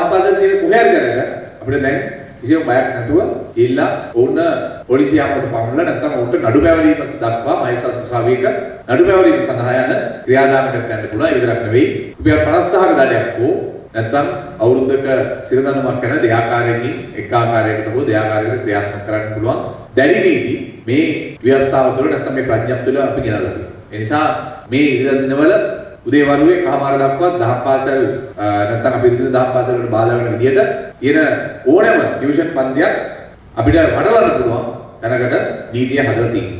දහම් පාසල් තියෙන කොහේ හරි දැනග අපිට දැන් කිසිම බයක් නැතුව ගිහිල්ලා ඔවුන් පොලිසියාමකට පමුණලා නැත්නම් ඔවුන්ට නඩු පැවරීම දක්වා මහේස්ත්‍රාත් උසාවියක නඩු පැවරීම සඳහා යන ක්‍රියාදාමයකට යන්න පුළුවන්. ඒ විතරක් නෙවෙයි රුපියල් 50000ක දඩයක් හෝ නැත්නම් අවුරුද්දක සිරදනමක් යන දෙආකාරයකින් එක ආකාරයකට හෝ දෙආකාරයකට ක්‍රියාත්මක කරන්න පුළුවන්. දැඩි නීති මේ ව්‍යවස්ථාව තුළ නැත්නම් මේ ප්‍රඥප්ති තුළ අපි ගෙනල්ලා තියෙනවා. ඒ නිසා මේ ඉරිදා දිනවල උදේ වරුවේ කහමාර දක්වා දහම් පාසල් නැත්නම් අපි ඉන්න දහම් පාසල් වලට බාධා වෙන විදිහට තියෙන ඕනෑම ටියුෂන් පන්තියක් අපිට වඩලන්න පුළුවන් තැනකට නීතිය හදලා තියෙනවා.